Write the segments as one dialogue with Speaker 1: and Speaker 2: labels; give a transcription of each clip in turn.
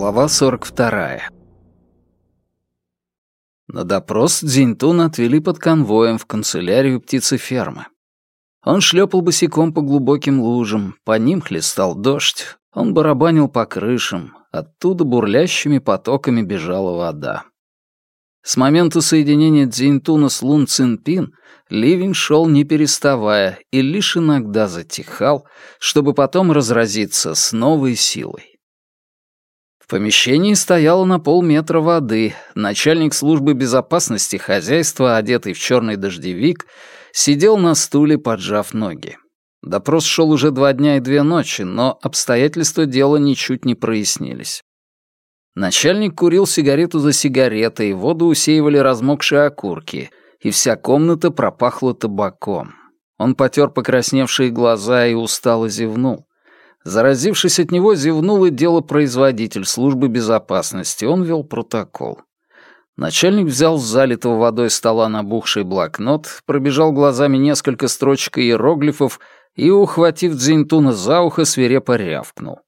Speaker 1: Глава 42. На допрос Дзиньтун отвели под конвоем в канцелярию птицефермы. Он шлепал босиком по глубоким лужам, по ним хлестал дождь, он барабанил по крышам, оттуда бурлящими потоками бежала вода. С момента соединения Дзиньтуна с Лун Цинпин ливень шел не переставая и лишь иногда затихал, чтобы потом разразиться с новой силой помещении стояло на полметра воды. Начальник службы безопасности хозяйства, одетый в черный дождевик, сидел на стуле, поджав ноги. Допрос шел уже два дня и две ночи, но обстоятельства дела ничуть не прояснились. Начальник курил сигарету за сигаретой, воду усеивали размокшие окурки, и вся комната пропахла табаком. Он потер покрасневшие глаза и устало зевнул. Заразившись от него, зевнул и делопроизводитель службы безопасности. Он вел протокол. Начальник взял с залитого водой стола набухший блокнот, пробежал глазами несколько строчек иероглифов и, ухватив Дзинтуна за ухо, свирепо рявкнул.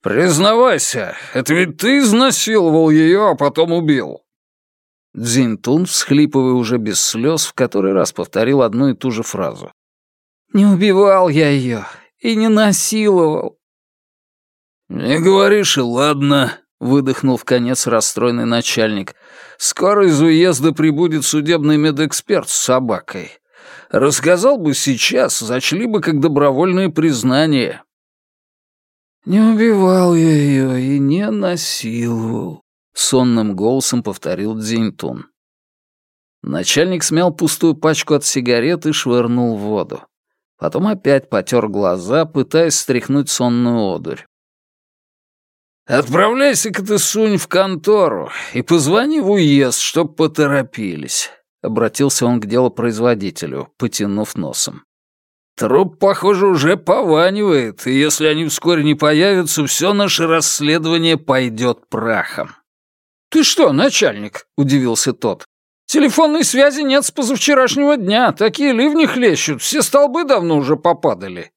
Speaker 1: «Признавайся, это ведь ты изнасиловал ее, а потом убил!» Дзинтун, всхлипывая уже без слез, в который раз повторил одну и ту же фразу. «Не убивал я ее и не насиловал».
Speaker 2: «Не говоришь, и ладно», — выдохнул в конец расстроенный начальник. «Скоро из уезда прибудет судебный медэксперт с собакой. Рассказал бы сейчас, зачли бы как добровольное признание».
Speaker 1: «Не убивал я ее и не насиловал», — сонным голосом повторил Дзиньтун. Начальник смял пустую пачку от сигарет и швырнул в воду. Потом опять потер глаза, пытаясь стряхнуть сонную одурь.
Speaker 2: «Отправляйся-ка ты, Сунь, в контору и позвони в уезд, чтоб поторопились», — обратился он к делопроизводителю, потянув носом. «Труп, похоже, уже пованивает, и если они вскоре не появятся, все наше расследование пойдет прахом».
Speaker 1: «Ты что, начальник?» — удивился тот. Телефонной связи нет с позавчерашнего дня. Такие ливни хлещут, все столбы давно уже попадали».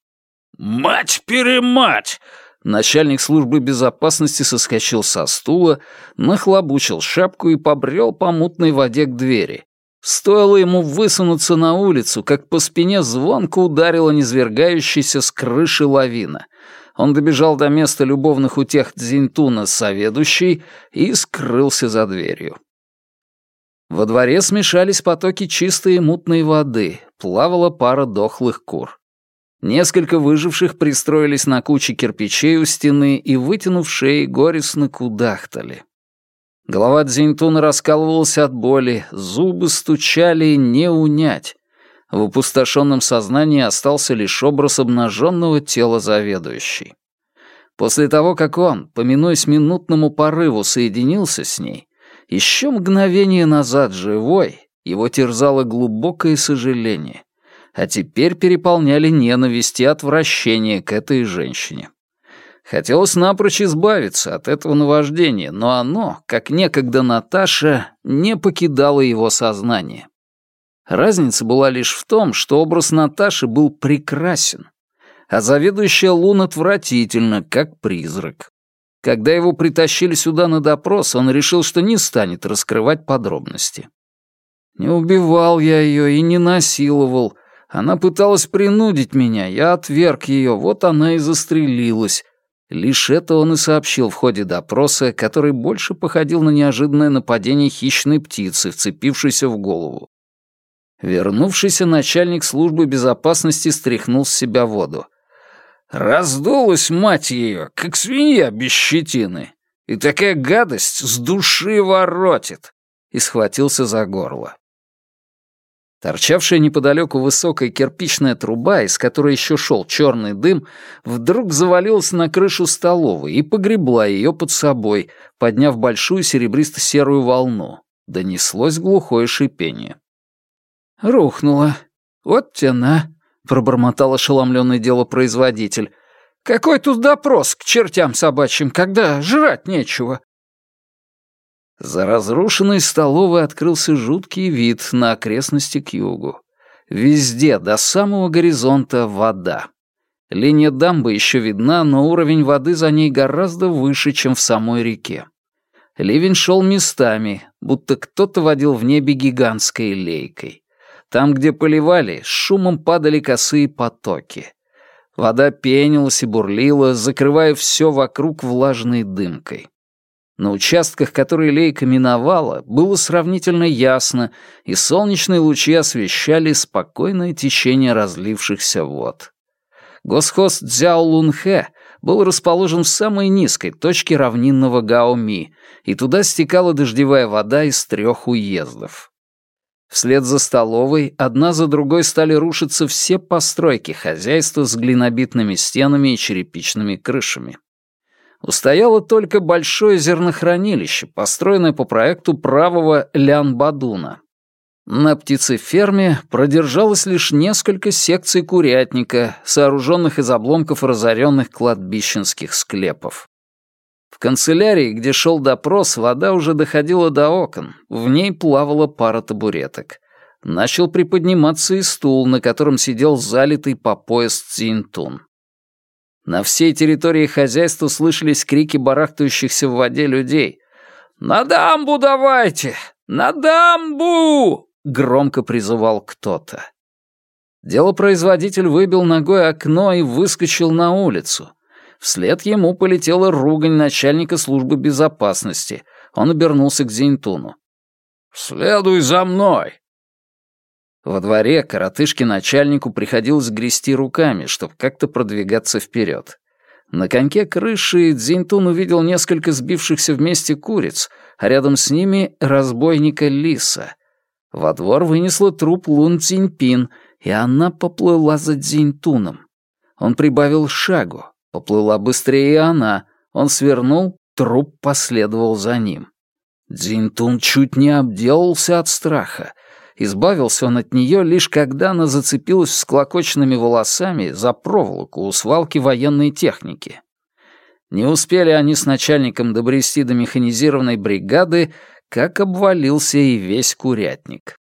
Speaker 2: «Мать-перемать!»
Speaker 1: Начальник службы безопасности соскочил со стула, нахлобучил шапку и побрел по мутной воде к двери. Стоило ему высунуться на улицу, как по спине звонко ударила низвергающаяся с крыши лавина. Он добежал до места любовных утех Дзинтуна соведущий и скрылся за дверью. Во дворе смешались потоки чистой и мутной воды, плавала пара дохлых кур. Несколько выживших пристроились на куче кирпичей у стены и, вытянув шеи, горестно кудахтали. Голова Дзиньтуна раскалывалась от боли, зубы стучали не унять. В опустошенном сознании остался лишь образ обнаженного тела заведующей. После того, как он, поминуясь минутному порыву, соединился с ней, еще мгновение назад живой, его терзало глубокое сожаление, а теперь переполняли ненависть и отвращение к этой женщине. Хотелось напрочь избавиться от этого наваждения, но оно, как некогда Наташа, не покидало его сознание. Разница была лишь в том, что образ Наташи был прекрасен, а заведующая Лун отвратительно, как призрак. Когда его притащили сюда на допрос, он решил, что не станет раскрывать подробности. Не убивал я ее и не насиловал. Она пыталась принудить меня, я отверг ее, вот она и застрелилась. Лишь это он и сообщил в ходе допроса, который больше походил на неожиданное нападение хищной птицы, вцепившейся в голову. Вернувшийся начальник службы безопасности стряхнул с себя воду. Раздулась, мать ее, как свинья без щетины. И такая гадость с души воротит. И схватился за горло. Торчавшая неподалеку высокая кирпичная труба, из которой еще шел черный дым, вдруг завалилась на крышу столовой и погребла ее под собой, подняв большую серебристо-серую волну. Донеслось глухое шипение. «Рухнула. Вот тяна», — пробормотал ошеломленный делопроизводитель. «Какой тут допрос к чертям собачьим, когда жрать нечего?» За разрушенной столовой открылся жуткий вид на окрестности к югу. Везде, до самого горизонта, вода. Линия дамбы еще видна, но уровень воды за ней гораздо выше, чем в самой реке. Ливень шел местами, будто кто-то водил в небе гигантской лейкой. Там, где поливали, с шумом падали косые потоки. Вода пенилась и бурлила, закрывая все вокруг влажной дымкой. На участках, которые лейка миновала, было сравнительно ясно, и солнечные лучи освещали спокойное течение разлившихся вод. Госхоз Цзяо Лунхэ был расположен в самой низкой точке равнинного Гаоми, и туда стекала дождевая вода из трех уездов. Вслед за столовой одна за другой стали рушиться все постройки хозяйства с глинобитными стенами и черепичными крышами. Устояло только большое зернохранилище, построенное по проекту правого Лян Бадуна. На птицеферме продержалось лишь несколько секций курятника, сооруженных из обломков разоренных кладбищенских склепов. В канцелярии, где шел допрос, вода уже доходила до окон, в ней плавала пара табуреток. Начал приподниматься и стул, на котором сидел залитый по пояс Цинтун. На всей территории хозяйства слышались крики барахтающихся в воде людей. «На дамбу давайте! На дамбу!» — громко призывал кто-то. Делопроизводитель выбил ногой окно и выскочил на улицу. Вслед ему полетела ругань начальника службы безопасности. Он обернулся к Зинтуну. «Следуй за мной!» Во дворе коротышке начальнику приходилось грести руками, чтобы как-то продвигаться вперед. На коньке крыши Дзинтун увидел несколько сбившихся вместе куриц, а рядом с ними разбойника Лиса. Во двор вынесла труп Лун Циньпин, и она поплыла за Дзиньтуном. Он прибавил шагу. Поплыла быстрее и она. Он свернул, труп последовал за ним. Дзиньтун чуть не обделался от страха. Избавился он от нее лишь когда она зацепилась всклокоченными волосами за проволоку у свалки военной техники. Не успели они с начальником добрести до механизированной бригады, как обвалился и весь курятник.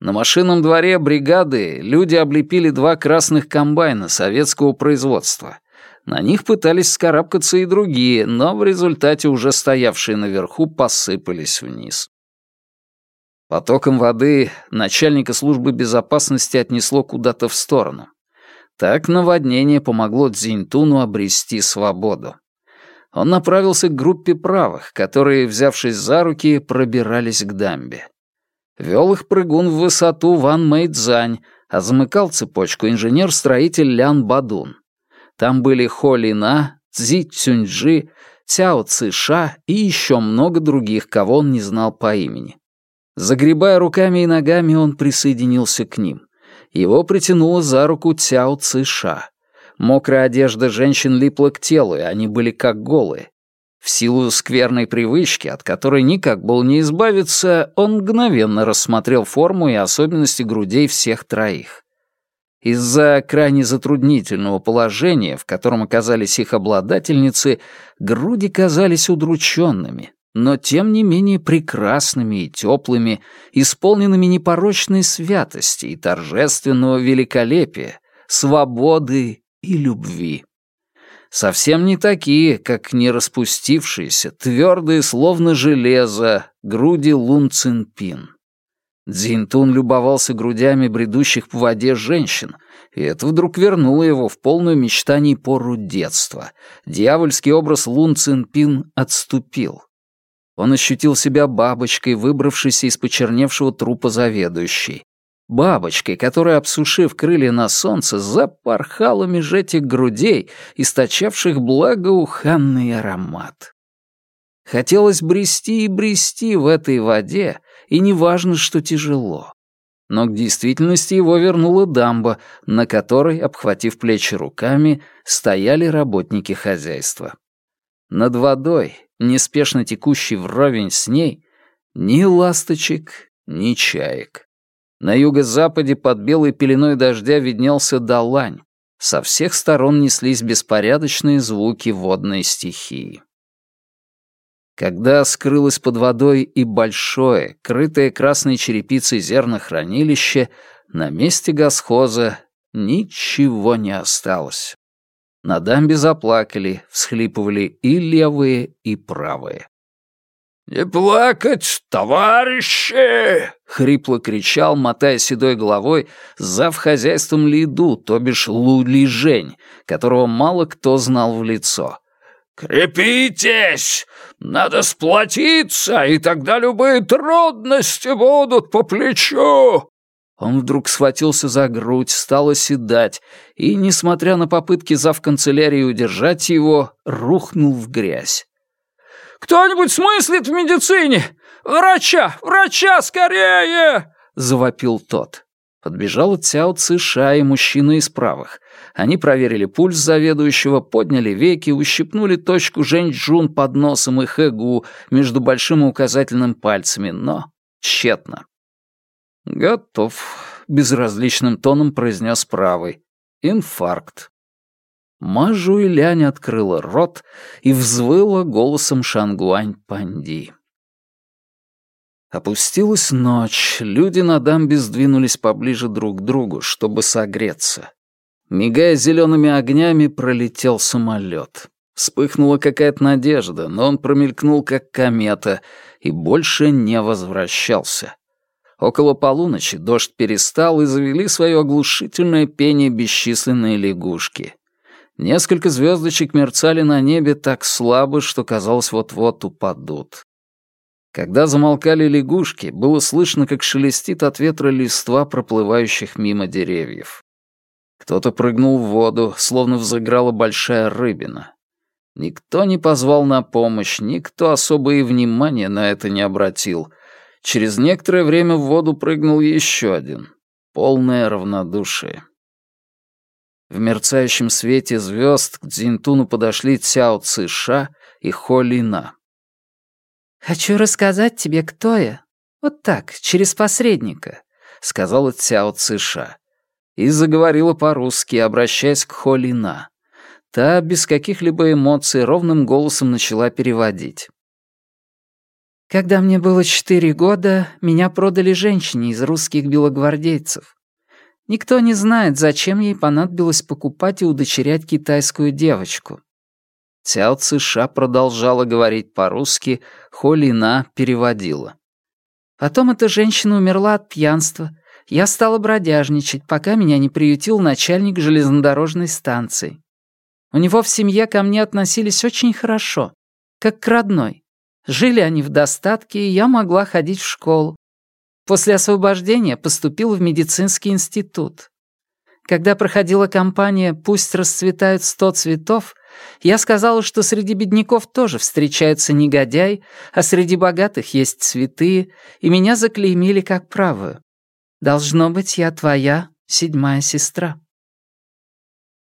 Speaker 1: На машинном дворе бригады люди облепили два красных комбайна советского производства. На них пытались скарабкаться и другие, но в результате уже стоявшие наверху посыпались вниз. Потоком воды начальника службы безопасности отнесло куда-то в сторону. Так наводнение помогло Цзиньтуну обрести свободу он направился к группе правых, которые, взявшись за руки, пробирались к дамбе. Вел их прыгун в высоту Ван Мэйдзань, а замыкал цепочку инженер-строитель Лян Бадун. Там были Хо Лина, Цзи Цюньджи, Цяо Цыша и еще много других, кого он не знал по имени. Загребая руками и ногами, он присоединился к ним. Его притянула за руку Цяо Цыша. Мокрая одежда женщин липла к телу, и они были как голые. В силу скверной привычки, от которой никак был не избавиться, он мгновенно рассмотрел форму и особенности грудей всех троих. Из-за крайне затруднительного положения, в котором оказались их обладательницы, груди казались удрученными, но тем не менее прекрасными и теплыми, исполненными непорочной святости и торжественного великолепия, свободы и любви. Совсем не такие, как не распустившиеся, твердые, словно железо, груди Лун Цинпин. Дзинтун любовался грудями бредущих по воде женщин, и это вдруг вернуло его в полную мечтаний пору детства. Дьявольский образ Лун Цинпин отступил. Он ощутил себя бабочкой, выбравшейся из почерневшего трупа заведующей бабочкой, которая, обсушив крылья на солнце, запорхала меж этих грудей, источавших благоуханный аромат. Хотелось брести и брести в этой воде, и неважно, что тяжело. Но к действительности его вернула дамба, на которой, обхватив плечи руками, стояли работники хозяйства. Над водой, неспешно текущей вровень с ней, ни ласточек, ни чаек. На юго-западе под белой пеленой дождя виднелся Далань. Со всех сторон неслись беспорядочные звуки водной стихии. Когда скрылось под водой и большое, крытое красной черепицей зернохранилище, на месте госхоза ничего не осталось. На дамбе заплакали, всхлипывали и левые, и правые.
Speaker 2: «Не плакать, товарищи!»
Speaker 1: — хрипло кричал, мотая седой головой, зав хозяйством Лиду, то бишь Лули Жень, которого мало кто знал в лицо.
Speaker 2: «Крепитесь! Надо сплотиться, и тогда любые трудности будут по плечу!»
Speaker 1: Он вдруг схватился за грудь, стал оседать, и, несмотря на попытки завканцелярии удержать его, рухнул в грязь.
Speaker 2: «Кто-нибудь смыслит в медицине? Врача! Врача, скорее!» — завопил тот.
Speaker 1: Подбежал Цяо Цыша и мужчина из правых. Они проверили пульс заведующего, подняли веки, ущипнули точку Жэнь-Джун под носом и Хэгу между большим и указательным пальцами, но тщетно. «Готов», — безразличным тоном произнес правый. «Инфаркт». Мажу и Лянь открыла рот и взвыла голосом Шангуань Панди. Опустилась ночь, люди на дамбе сдвинулись поближе друг к другу, чтобы согреться. Мигая зелеными огнями, пролетел самолет. Вспыхнула какая-то надежда, но он промелькнул как комета и больше не возвращался. Около полуночи дождь перестал, и завели свое оглушительное пение бесчисленные лягушки. Несколько звездочек мерцали на небе так слабо, что казалось вот-вот упадут. Когда замолкали лягушки, было слышно, как шелестит от ветра листва проплывающих мимо деревьев. Кто-то прыгнул в воду, словно взыграла большая рыбина. Никто не позвал на помощь, никто особо и внимания на это не обратил. Через некоторое время в воду прыгнул еще один. Полное равнодушие. В мерцающем свете звезд к Дзинтуну подошли Цяо Цыша и Хо Лина.
Speaker 3: «Хочу рассказать тебе, кто я. Вот так, через посредника», — сказала Цяо Цыша.
Speaker 1: И заговорила по-русски, обращаясь к Хо Лина. Та без каких-либо эмоций ровным голосом начала переводить.
Speaker 3: «Когда мне было четыре года, меня продали женщине из русских белогвардейцев. Никто не знает, зачем ей понадобилось покупать и удочерять китайскую девочку.
Speaker 1: Цяо Цыша продолжала говорить по-русски, Холина переводила.
Speaker 3: Потом эта женщина умерла от пьянства. Я стала бродяжничать, пока меня не приютил начальник железнодорожной станции. У него в семье ко мне относились очень хорошо, как к родной. Жили они в достатке, и я могла ходить в школу. После освобождения поступил в медицинский институт. Когда проходила кампания «Пусть расцветают сто цветов», я сказала, что среди бедняков тоже встречаются негодяй, а среди богатых есть цветы, и меня заклеймили как правую. Должно быть, я твоя седьмая сестра.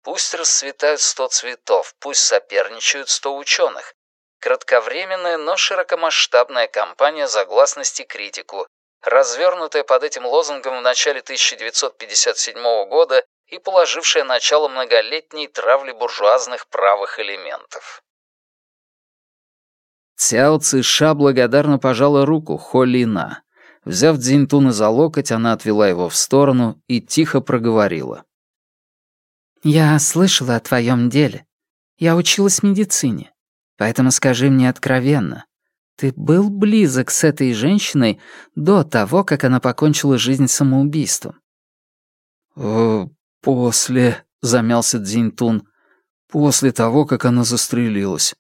Speaker 1: Пусть расцветают сто цветов, пусть соперничают сто ученых. Кратковременная, но широкомасштабная кампания за гласность и критику, развернутая под этим лозунгом в начале 1957 года и положившая начало многолетней травли буржуазных правых элементов. Цяо Цыша благодарно пожала руку Холина. Взяв Дзинтуна за локоть, она отвела его в сторону и тихо проговорила.
Speaker 3: «Я слышала о твоем деле. Я училась медицине. Поэтому скажи мне откровенно, ты был близок с этой женщиной до того, как она покончила жизнь самоубийством?
Speaker 1: «Э, «После», — замялся Дзинтун, — «после того, как она застрелилась».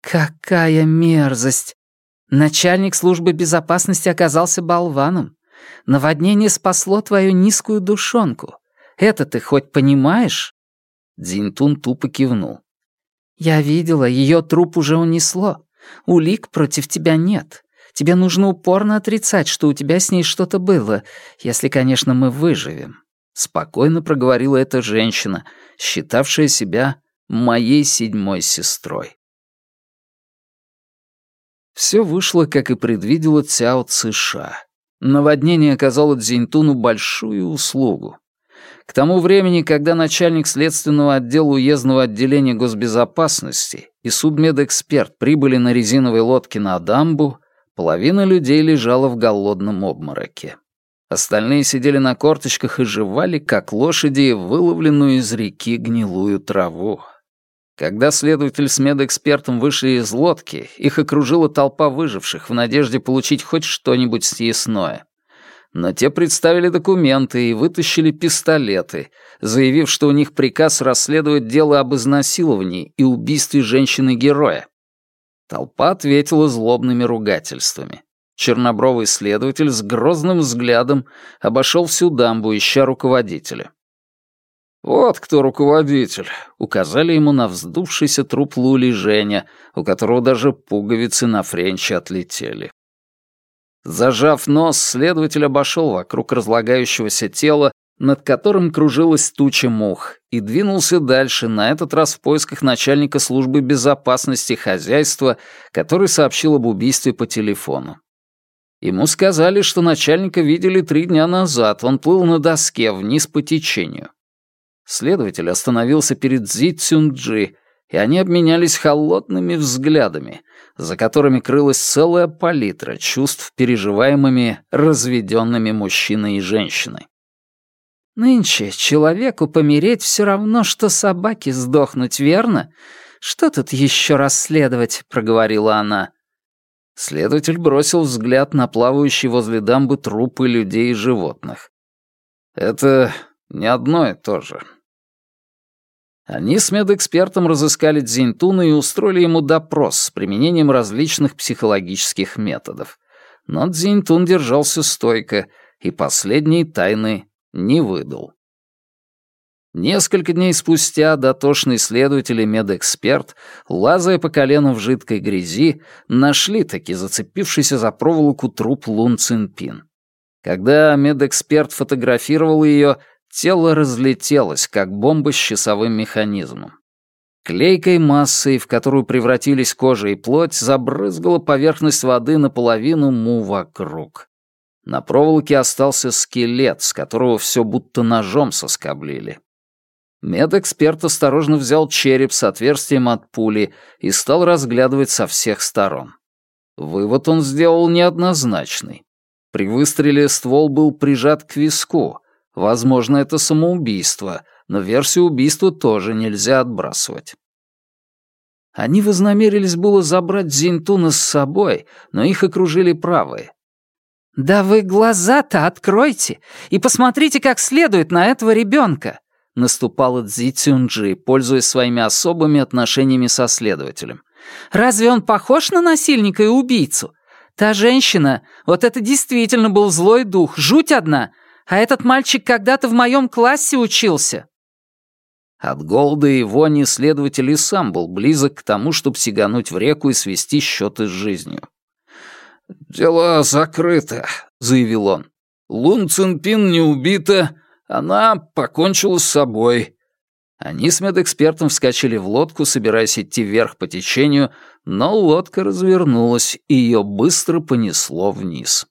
Speaker 3: «Какая мерзость! Начальник службы безопасности оказался болваном. Наводнение спасло твою низкую душонку. Это ты хоть понимаешь?»
Speaker 1: Дзинтун тупо кивнул.
Speaker 3: «Я видела, ее труп уже унесло. Улик против тебя нет. Тебе нужно упорно отрицать, что у тебя с ней что-то было, если, конечно, мы выживем».
Speaker 1: Спокойно проговорила эта женщина, считавшая себя моей седьмой сестрой. Все вышло, как и предвидела Цяо Цыша. Наводнение оказало Дзиньтуну большую услугу. К тому времени, когда начальник следственного отдела уездного отделения госбезопасности и судмедэксперт прибыли на резиновой лодке на дамбу, половина людей лежала в голодном обмороке. Остальные сидели на корточках и жевали, как лошади, выловленную из реки гнилую траву. Когда следователь с медэкспертом вышли из лодки, их окружила толпа выживших в надежде получить хоть что-нибудь съестное. Но те представили документы и вытащили пистолеты, заявив, что у них приказ расследовать дело об изнасиловании и убийстве женщины-героя. Толпа ответила злобными ругательствами. Чернобровый следователь с грозным взглядом обошел всю дамбу, ища руководителя. «Вот кто руководитель», — указали ему на вздувшийся труп Лули Женя, у которого даже пуговицы на френче отлетели. Зажав нос, следователь обошел вокруг разлагающегося тела, над которым кружилась туча мух, и двинулся дальше, на этот раз в поисках начальника службы безопасности хозяйства, который сообщил об убийстве по телефону. Ему сказали, что начальника видели три дня назад, он плыл на доске вниз по течению. Следователь остановился перед Зи Цюнджи, и они обменялись холодными взглядами, за которыми крылась целая палитра чувств, переживаемыми разведенными мужчиной и женщиной.
Speaker 3: «Нынче человеку помереть все равно, что собаке сдохнуть, верно? Что тут еще расследовать?» — проговорила она.
Speaker 1: Следователь бросил взгляд на плавающие возле дамбы трупы людей и животных. «Это не одно и то же», они с медэкспертом разыскали Дзиньтуна и устроили ему допрос с применением различных психологических методов. Но Дзиньтун держался стойко и последние тайны не выдал. Несколько дней спустя дотошный следователь и медэксперт, лазая по колену в жидкой грязи, нашли таки зацепившийся за проволоку труп Лун Цинпин. Когда медэксперт фотографировал ее, Тело разлетелось, как бомба с часовым механизмом. Клейкой массой, в которую превратились кожа и плоть, забрызгала поверхность воды наполовину му вокруг. На проволоке остался скелет, с которого все будто ножом соскоблили. Медэксперт осторожно взял череп с отверстием от пули и стал разглядывать со всех сторон. Вывод он сделал неоднозначный. При выстреле ствол был прижат к виску, Возможно, это самоубийство, но версию убийства тоже нельзя отбрасывать. Они вознамерились было забрать Зинтуна с собой, но их окружили правые.
Speaker 3: «Да вы глаза-то откройте и посмотрите как следует на этого ребенка!» наступала Цзи Цюнджи, пользуясь своими особыми отношениями со следователем. «Разве он похож на насильника и убийцу? Та женщина, вот это действительно был злой дух, жуть одна, а этот мальчик когда-то в моем классе учился».
Speaker 1: От голода и вони следователь и сам был близок к тому, чтобы сигануть в реку и свести счеты с жизнью. «Дело закрыто», — заявил он. «Лун Цинпин не убита, она покончила с собой». Они с медэкспертом вскочили в лодку, собираясь идти вверх по течению, но лодка развернулась, и ее быстро понесло вниз.